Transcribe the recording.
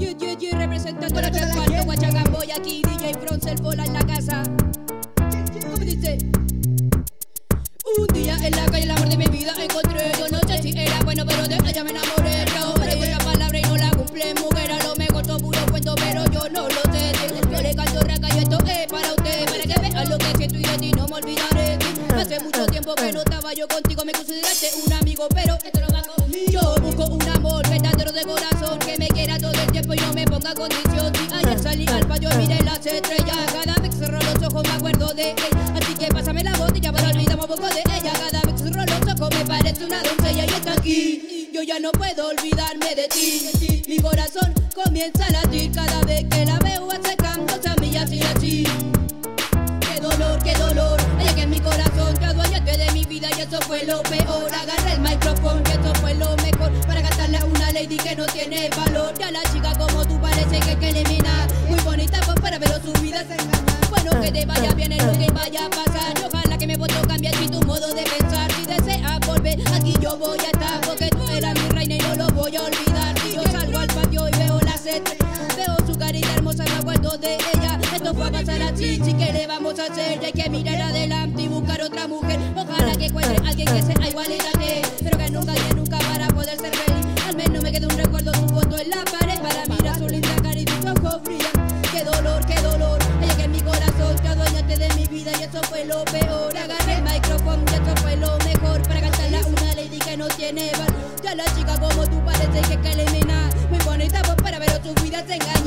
Yeah, yeah, yeah, representando la cuarto, Guachagamboy aquí, DJ Fronzel, bola en la casa. ¿Cómo dice? Un día en la calle, el amor de mi vida encontré. Yo no sé si era bueno, pero de ella me enamoré. No, dijo la palabra y no la cumple. Mujer, a lo mejor todo puro cuento, pero yo no lo sé. Yo le canto raca y esto es para usted. Para que vean lo que siento y de ti no me olvidaré. Hace mucho tiempo que no estaba yo contigo, me consideraste un amigo, pero esto no va conmigo. Yo busco un amor verdadero de corazón tiempo y no me ponga condición. Si ayer salí al patio, miré las estrellas. Cada vez que cerro los ojos me acuerdo de él. Así que pásame la botella para olvidarme un poco de ella. Cada vez que cerro los ojos me parece una doncella y está aquí. Yo ya no puedo olvidarme de ti. Mi corazón comienza a latir cada vez que la veo acercándose a mí así así. Qué dolor, qué dolor. Ella que en mi corazón te adueñaste de mi vida y eso fue lo peor. Agarré el micrófono y eso fue lo mejor. Lady que no tiene valor. Y a la chica como tú parece que hay que eliminar. Muy bonita pues para verlo su vida se engaña. Bueno, que te vaya bien en lo que vaya a pasar. Y ojalá que me voto cambiar si tu modo de pensar. Si deseas volver, aquí yo voy a estar. Porque tú eras mi reina y no lo voy a olvidar. Si yo salgo al patio y veo las estrellas. Veo su carita hermosa, me acuerdo de ella. Esto fue a pasar así, sí que le vamos a hacer. Ya hay que mirar adelante y eso fue lo peor. Agarré el micrófono y eso fue lo mejor. Para cantarle a una lady que no tiene valor. Ya la chica como tú parece que hay que eliminar. Muy bonita voz para ver tu vida se.